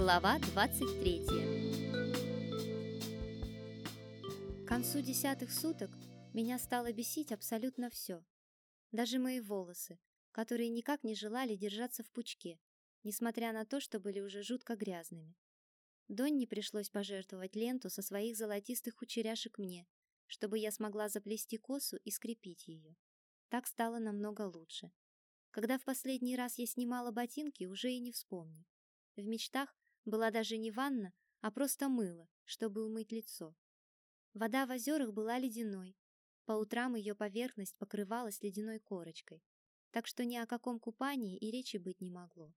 Глава 23 К концу десятых суток меня стало бесить абсолютно все. Даже мои волосы, которые никак не желали держаться в пучке, несмотря на то, что были уже жутко грязными. Донне пришлось пожертвовать ленту со своих золотистых кучеряшек мне, чтобы я смогла заплести косу и скрепить ее. Так стало намного лучше. Когда в последний раз я снимала ботинки, уже и не вспомню. В мечтах была даже не ванна, а просто мыло, чтобы умыть лицо. Вода в озерах была ледяной. По утрам ее поверхность покрывалась ледяной корочкой, так что ни о каком купании и речи быть не могло.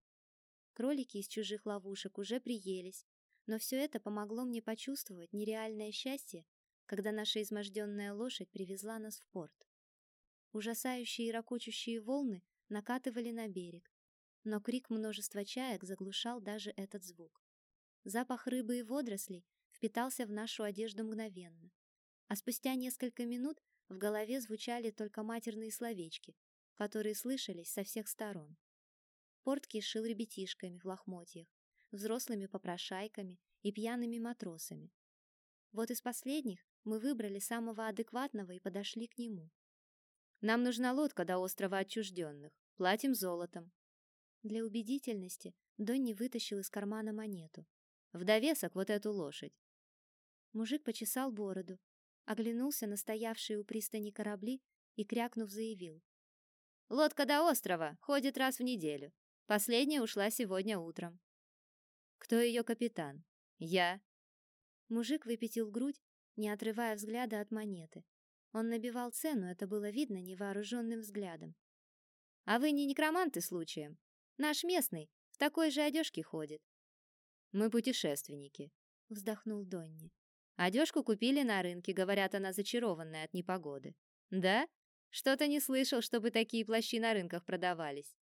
Кролики из чужих ловушек уже приелись, но все это помогло мне почувствовать нереальное счастье, когда наша изможденная лошадь привезла нас в порт. Ужасающие и ракочущие волны накатывали на берег, но крик множества чаек заглушал даже этот звук. Запах рыбы и водорослей впитался в нашу одежду мгновенно, а спустя несколько минут в голове звучали только матерные словечки, которые слышались со всех сторон. Порт кишил ребятишками в лохмотьях, взрослыми попрошайками и пьяными матросами. Вот из последних мы выбрали самого адекватного и подошли к нему. Нам нужна лодка до острова отчужденных. Платим золотом. Для убедительности Донни вытащил из кармана монету. В довесок вот эту лошадь. Мужик почесал бороду, оглянулся на стоявшие у пристани корабли и, крякнув, заявил. «Лодка до острова ходит раз в неделю. Последняя ушла сегодня утром». «Кто ее капитан?» «Я». Мужик выпятил грудь, не отрывая взгляда от монеты. Он набивал цену, это было видно невооруженным взглядом. «А вы не некроманты случаем? Наш местный в такой же одежке ходит». «Мы путешественники», — вздохнул Донни. «Одежку купили на рынке, говорят, она зачарованная от непогоды». «Да? Что-то не слышал, чтобы такие плащи на рынках продавались».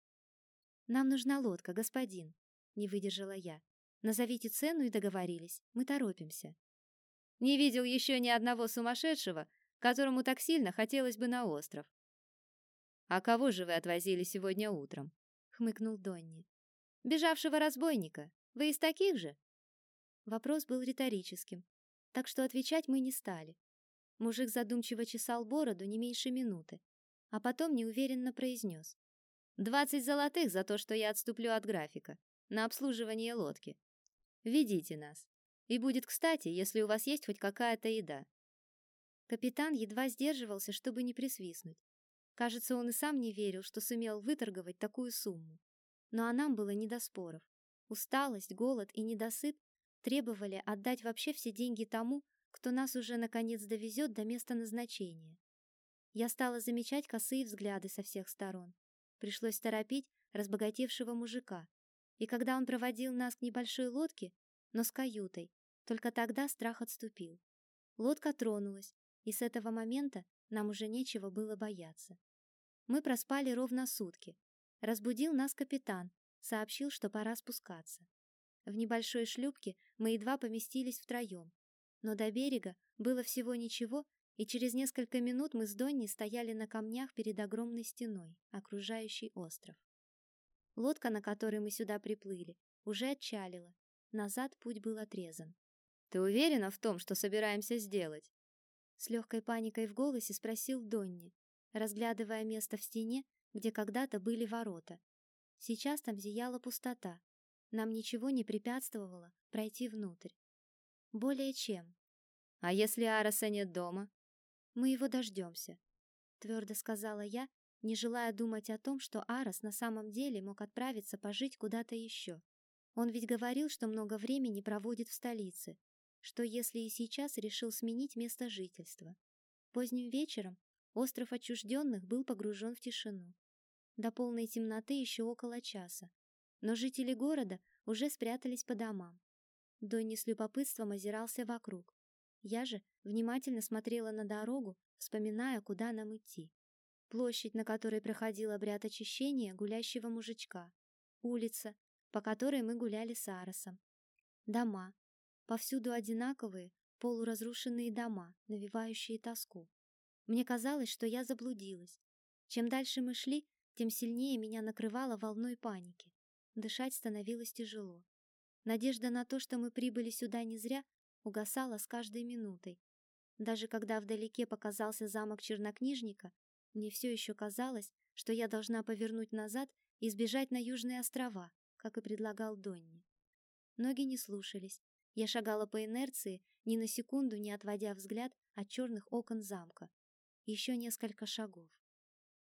«Нам нужна лодка, господин», — не выдержала я. «Назовите цену и договорились. Мы торопимся». «Не видел еще ни одного сумасшедшего, которому так сильно хотелось бы на остров. «А кого же вы отвозили сегодня утром?» — хмыкнул Донни. «Бежавшего разбойника. Вы из таких же?» Вопрос был риторическим, так что отвечать мы не стали. Мужик задумчиво чесал бороду не меньше минуты, а потом неуверенно произнес. «Двадцать золотых за то, что я отступлю от графика, на обслуживание лодки. Ведите нас. И будет кстати, если у вас есть хоть какая-то еда. Капитан едва сдерживался, чтобы не присвистнуть. Кажется, он и сам не верил, что сумел выторговать такую сумму. Но а нам было не до споров. Усталость, голод и недосып требовали отдать вообще все деньги тому, кто нас уже наконец довезет до места назначения. Я стала замечать косые взгляды со всех сторон. Пришлось торопить разбогатевшего мужика. И когда он проводил нас к небольшой лодке, но с каютой, только тогда страх отступил. Лодка тронулась, и с этого момента нам уже нечего было бояться. Мы проспали ровно сутки. Разбудил нас капитан, сообщил, что пора спускаться. В небольшой шлюпке мы едва поместились втроем, но до берега было всего ничего, и через несколько минут мы с Донни стояли на камнях перед огромной стеной, окружающей остров. Лодка, на которой мы сюда приплыли, уже отчалила. Назад путь был отрезан. «Ты уверена в том, что собираемся сделать?» С легкой паникой в голосе спросил Донни, разглядывая место в стене, где когда-то были ворота. Сейчас там зияла пустота. Нам ничего не препятствовало пройти внутрь. Более чем. А если Араса нет дома? Мы его дождемся, твердо сказала я, не желая думать о том, что Арас на самом деле мог отправиться пожить куда-то еще. Он ведь говорил, что много времени проводит в столице, что если и сейчас решил сменить место жительства. Поздним вечером остров отчужденных был погружен в тишину. До полной темноты еще около часа, но жители города уже спрятались по домам. Донни с любопытством озирался вокруг. Я же внимательно смотрела на дорогу, вспоминая, куда нам идти. Площадь, на которой проходил обряд очищения гулящего мужичка. Улица, по которой мы гуляли с Аросом. Дома, Повсюду одинаковые, полуразрушенные дома, навевающие тоску. Мне казалось, что я заблудилась. Чем дальше мы шли, тем сильнее меня накрывало волной паники. Дышать становилось тяжело. Надежда на то, что мы прибыли сюда не зря, угасала с каждой минутой. Даже когда вдалеке показался замок чернокнижника, мне все еще казалось, что я должна повернуть назад и сбежать на Южные острова, как и предлагал Донни. Ноги не слушались. Я шагала по инерции, ни на секунду не отводя взгляд от черных окон замка. Еще несколько шагов.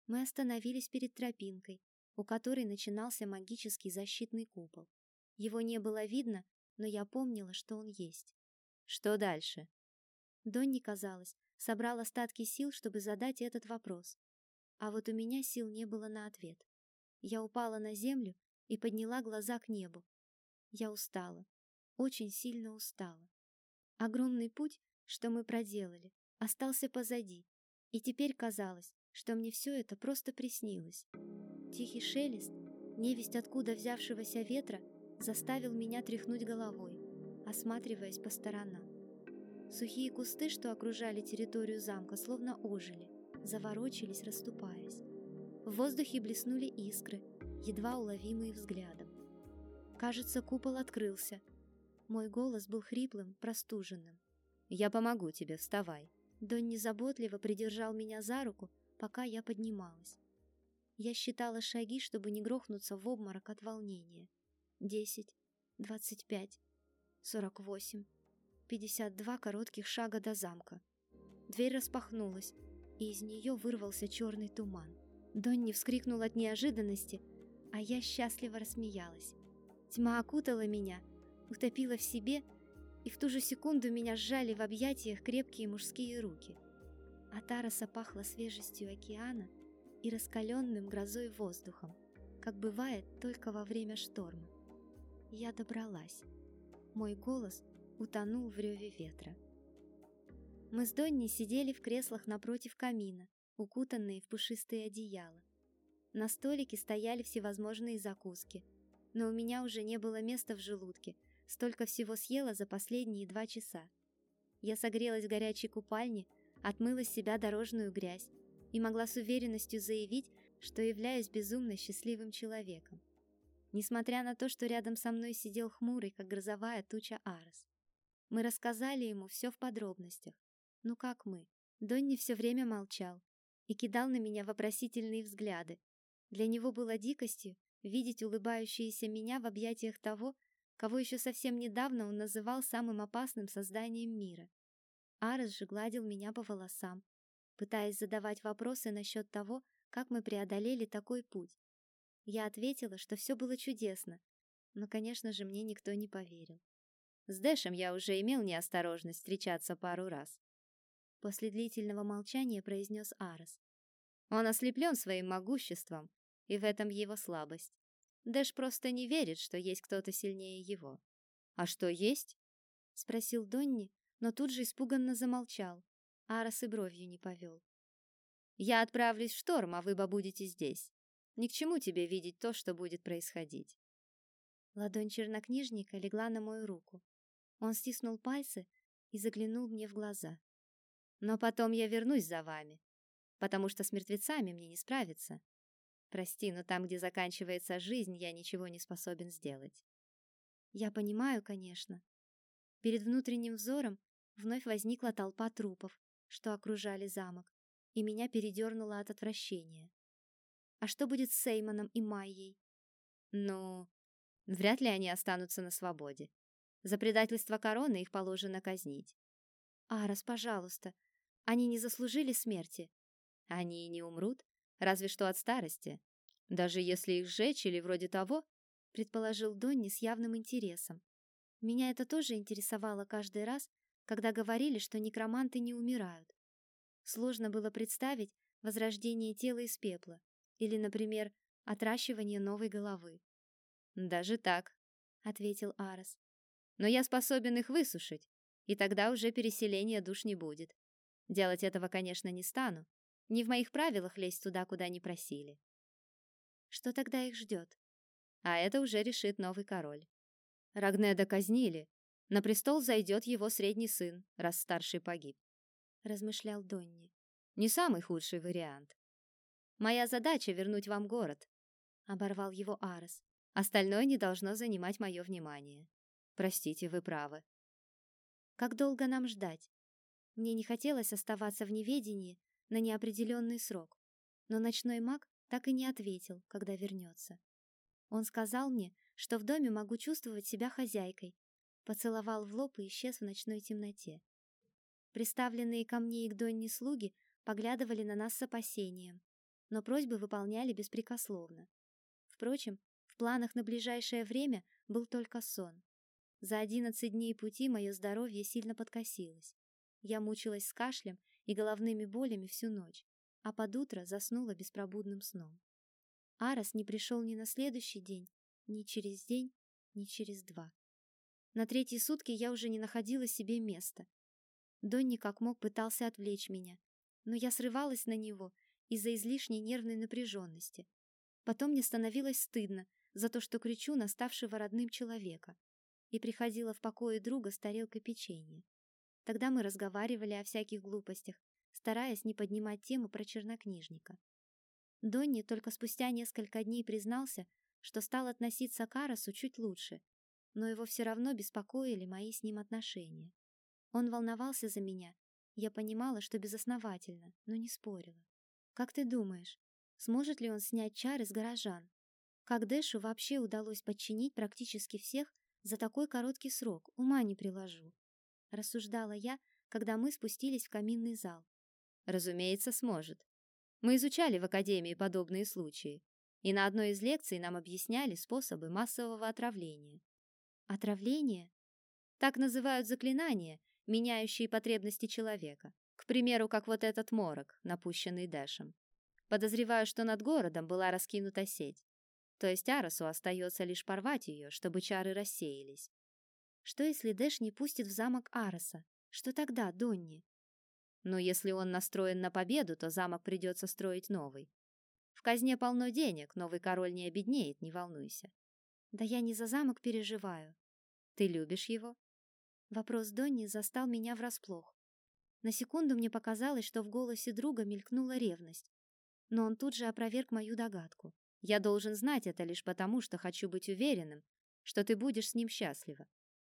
Мы остановились перед тропинкой, у которой начинался магический защитный купол. Его не было видно, но я помнила, что он есть. Что дальше? Донни, казалось, собрал остатки сил, чтобы задать этот вопрос. А вот у меня сил не было на ответ. Я упала на землю и подняла глаза к небу. Я устала, очень сильно устала. Огромный путь, что мы проделали, остался позади, и теперь казалось, что мне все это просто приснилось. Тихий шелест, невесть откуда взявшегося ветра, заставил меня тряхнуть головой, осматриваясь по сторонам. Сухие кусты, что окружали территорию замка, словно ожили, заворочились, расступаясь. В воздухе блеснули искры, едва уловимые взглядом. Кажется, купол открылся. Мой голос был хриплым, простуженным. «Я помогу тебе, вставай». Донни заботливо придержал меня за руку, пока я поднималась. Я считала шаги, чтобы не грохнуться в обморок от волнения. Десять, двадцать пять, сорок восемь, пятьдесят два коротких шага до замка. Дверь распахнулась, и из нее вырвался черный туман. Донни вскрикнул от неожиданности, а я счастливо рассмеялась. Тьма окутала меня, утопила в себе, и в ту же секунду меня сжали в объятиях крепкие мужские руки. От Араса пахло свежестью океана и раскаленным грозой воздухом, как бывает только во время шторма. Я добралась. Мой голос утонул в реве ветра. Мы с Донни сидели в креслах напротив камина, укутанные в пушистые одеяла. На столике стояли всевозможные закуски, но у меня уже не было места в желудке, столько всего съела за последние два часа. Я согрелась в горячей купальне, отмыла с себя дорожную грязь и могла с уверенностью заявить, что являюсь безумно счастливым человеком несмотря на то, что рядом со мной сидел хмурый, как грозовая туча Арес. Мы рассказали ему все в подробностях. Ну как мы? Донни все время молчал и кидал на меня вопросительные взгляды. Для него было дикостью видеть улыбающуюся меня в объятиях того, кого еще совсем недавно он называл самым опасным созданием мира. Арес же гладил меня по волосам, пытаясь задавать вопросы насчет того, как мы преодолели такой путь, я ответила, что все было чудесно, но, конечно же, мне никто не поверил. С Дэшем я уже имел неосторожность встречаться пару раз. После длительного молчания произнес Арес. Он ослеплен своим могуществом, и в этом его слабость. Дэш просто не верит, что есть кто-то сильнее его. А что есть? Спросил Донни, но тут же испуганно замолчал. Арес и бровью не повел. Я отправлюсь в шторм, а вы будете здесь. Ни к чему тебе видеть то, что будет происходить. Ладонь чернокнижника легла на мою руку. Он стиснул пальцы и заглянул мне в глаза. Но потом я вернусь за вами, потому что с мертвецами мне не справиться. Прости, но там, где заканчивается жизнь, я ничего не способен сделать. Я понимаю, конечно. Перед внутренним взором вновь возникла толпа трупов, что окружали замок, и меня передернуло от отвращения. А что будет с Сеймоном и Майей? Ну, вряд ли они останутся на свободе. За предательство короны их положено казнить. Арас, пожалуйста, они не заслужили смерти. Они и не умрут, разве что от старости. Даже если их сжечь или вроде того, предположил Донни с явным интересом. Меня это тоже интересовало каждый раз, когда говорили, что некроманты не умирают. Сложно было представить возрождение тела из пепла, или, например, отращивание новой головы. Даже так, ответил Арас. Но я способен их высушить, и тогда уже переселения душ не будет. Делать этого, конечно, не стану. Не в моих правилах лезть туда, куда не просили. Что тогда их ждет? А это уже решит новый король. Рагнеда казнили. На престол зайдет его средний сын, раз старший погиб. Размышлял Донни. Не самый худший вариант. Моя задача — вернуть вам город», — оборвал его Арес. Остальное не должно занимать мое внимание. Простите, вы правы. Как долго нам ждать? Мне не хотелось оставаться в неведении на неопределенный срок, но ночной маг так и не ответил, когда вернется. Он сказал мне, что в доме могу чувствовать себя хозяйкой, поцеловал в лоб и исчез в ночной темноте. Приставленные ко мне и к Донне слуги поглядывали на нас с опасением, но просьбы выполняли беспрекословно. Впрочем, в планах на ближайшее время был только сон. За одиннадцать дней пути мое здоровье сильно подкосилось. Я мучилась с кашлем и головными болями всю ночь, а под утро заснула беспробудным сном. Арас не пришел ни на следующий день, ни через день, ни через два. На третьи сутки я уже не находила себе места. Донни как мог пытался отвлечь меня, но я срывалась на него из-за излишней нервной напряженности. Потом мне становилось стыдно за то, что кричу на ставшего родным человека, и приходила в покое друга с тарелкой печенья. Тогда мы разговаривали о всяких глупостях, стараясь не поднимать тему про чернокнижника. Донни только спустя несколько дней признался, что стал относиться к Арасу чуть лучше, но его все равно беспокоили мои с ним отношения. Он волновался за меня. Я понимала, что безосновательно, но не спорила. Как ты думаешь, сможет ли он снять чары с горожан? Как Дэшу вообще удалось подчинить практически всех за такой короткий срок, ума не приложу. Рассуждала я, когда мы спустились в каминный зал. Разумеется, сможет. Мы изучали в академии подобные случаи, и на одной из лекций нам объясняли способы массового отравления. Отравление? Так называют заклинания, меняющие потребности человека. К примеру, как вот этот морок, напущенный Дэшем. Подозреваю, что над городом была раскинута сеть. То есть Арасу остается лишь порвать ее, чтобы чары рассеялись. Что если Дэш не пустит в замок Араса? Что тогда, Донни? Но если он настроен на победу, то замок придется строить новый. Казне полно денег, новый король не обеднеет, не волнуйся. Да я не за замок переживаю. Ты любишь его? Вопрос Донни застал меня врасплох. На секунду мне показалось, что в голосе друга мелькнула ревность, но он тут же опроверг мою догадку. Я должен знать это лишь потому, что хочу быть уверенным, что ты будешь с ним счастлива.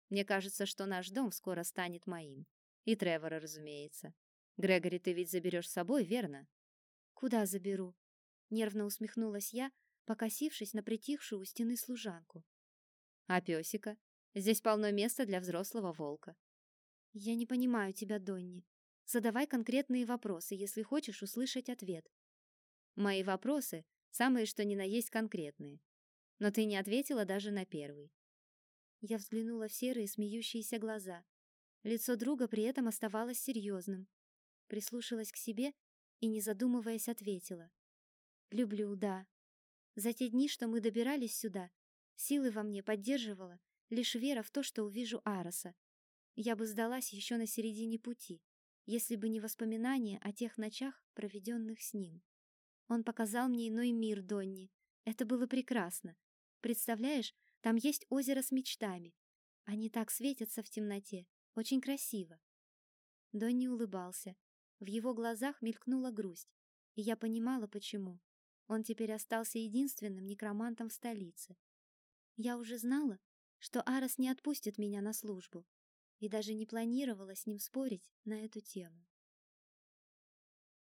Мне кажется, что наш дом скоро станет моим. И Тревора, разумеется. Грегори ты ведь заберешь с собой, верно? Куда заберу? Нервно усмехнулась я, покосившись на притихшую у стены служанку. А песика? Здесь полно места для взрослого волка. Я не понимаю тебя, Донни. Задавай конкретные вопросы, если хочешь услышать ответ. Мои вопросы самые что ни на есть конкретные. Но ты не ответила даже на первый. Я взглянула в серые смеющиеся глаза. Лицо друга при этом оставалось серьезным. Прислушалась к себе и, не задумываясь, ответила. «Люблю, да. За те дни, что мы добирались сюда, силы во мне поддерживала лишь вера в то, что увижу Араса. Я бы сдалась еще на середине пути, если бы не воспоминания о тех ночах, проведенных с ним. Он показал мне иной мир, Донни. Это было прекрасно. Представляешь, там есть озеро с мечтами. Они так светятся в темноте. Очень красиво. Донни улыбался. В его глазах мелькнула грусть, и я понимала, почему. Он теперь остался единственным некромантом в столице. Я уже знала, что Арас не отпустит меня на службу, и даже не планировала с ним спорить на эту тему.